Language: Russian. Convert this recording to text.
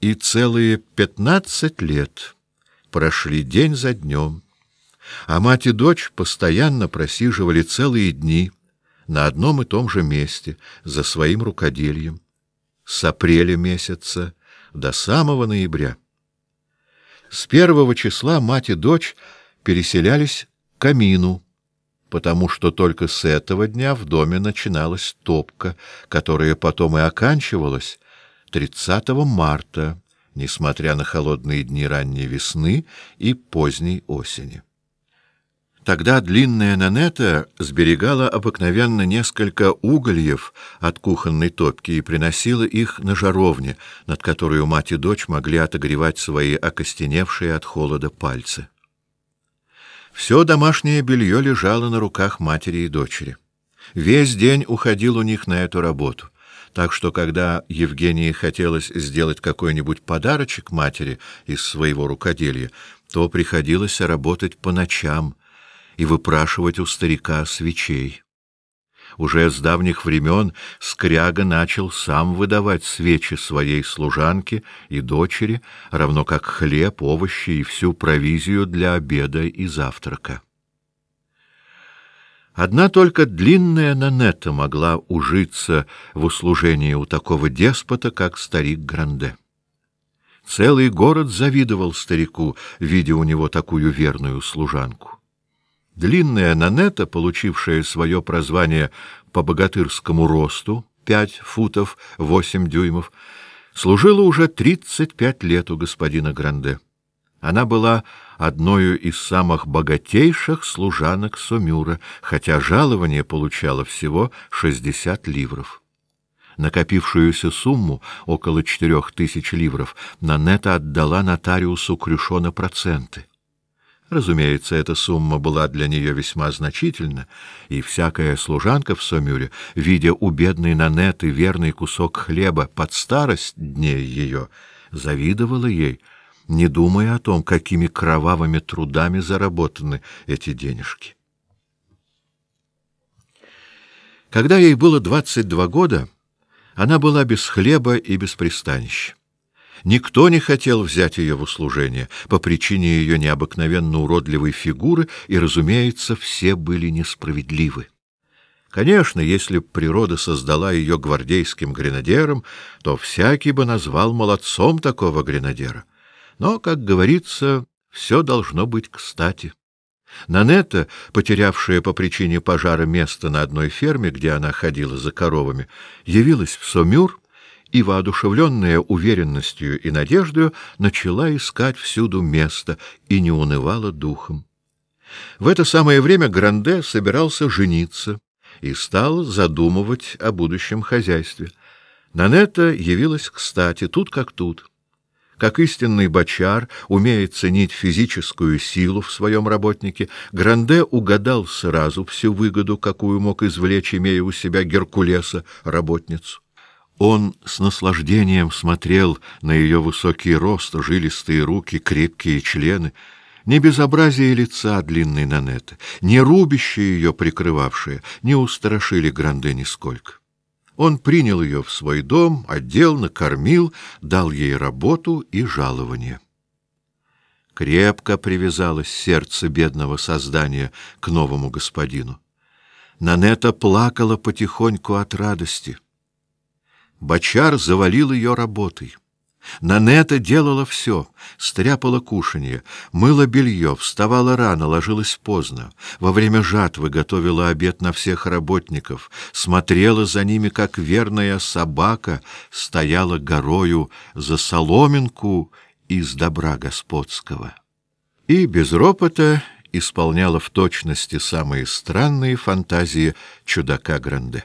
И целые пятнадцать лет прошли день за днем, а мать и дочь постоянно просиживали целые дни на одном и том же месте за своим рукоделием с апреля месяца до самого ноября. С первого числа мать и дочь переселялись к камину, потому что только с этого дня в доме начиналась топка, которая потом и оканчивалась 30 марта, несмотря на холодные дни ранней весны и поздней осени. Тогда длинная Нанета сберегала обыкновенно несколько угольев от кухонной топки и приносила их на жаровне, над которой мать и дочь могли отогревать свои окостеневшие от холода пальцы. Все домашнее белье лежало на руках матери и дочери. Весь день уходил у них на эту работу, так что когда Евгении хотелось сделать какой-нибудь подарочек матери из своего рукоделия, то приходилось работать по ночам — и выпрашивать у старика свечей. Уже с давних времен Скряга начал сам выдавать свечи своей служанке и дочери, равно как хлеб, овощи и всю провизию для обеда и завтрака. Одна только длинная Нанета могла ужиться в услужении у такого деспота, как старик Гранде. Целый город завидовал старику, видя у него такую верную служанку. Длинная Нанета, получившая свое прозвание по богатырскому росту, пять футов восемь дюймов, служила уже тридцать пять лет у господина Гранде. Она была одной из самых богатейших служанок Сомюра, хотя жалование получала всего шестьдесят ливров. Накопившуюся сумму, около четырех тысяч ливров, Нанета отдала нотариусу Крюшо на проценты. Разумеется, эта сумма была для нее весьма значительна, и всякая служанка в Сомюре, видя у бедной Нанеты верный кусок хлеба под старость дней ее, завидовала ей, не думая о том, какими кровавыми трудами заработаны эти денежки. Когда ей было двадцать два года, она была без хлеба и без пристанища. Никто не хотел взять ее в услужение по причине ее необыкновенно уродливой фигуры, и, разумеется, все были несправедливы. Конечно, если б природа создала ее гвардейским гренадером, то всякий бы назвал молодцом такого гренадера. Но, как говорится, все должно быть кстати. Нанетта, потерявшая по причине пожара место на одной ферме, где она ходила за коровами, явилась в Сомюр и, воодушевленная уверенностью и надеждой, начала искать всюду место и не унывала духом. В это самое время Гранде собирался жениться и стал задумывать о будущем хозяйстве. Нанетта явилась кстати, тут как тут. Как истинный бочар умеет ценить физическую силу в своем работнике, Гранде угадал сразу всю выгоду, какую мог извлечь, имея у себя Геркулеса, работницу. Он с наслаждением смотрел на ее высокий рост, жилистые руки, крепкие члены, не безобразие лица длинной Нанеты, не рубище ее прикрывавшее, не устрашили Гранде нисколько. Он принял ее в свой дом, одел, накормил, дал ей работу и жалование. Крепко привязалось сердце бедного создания к новому господину. Нанета плакала потихоньку от радости — Бочар завалил ее работой. Нанета делала все, стряпала кушанье, мыла белье, вставала рано, ложилась поздно, во время жатвы готовила обед на всех работников, смотрела за ними, как верная собака, стояла горою за соломинку из добра господского. И без ропота исполняла в точности самые странные фантазии чудака Гранде.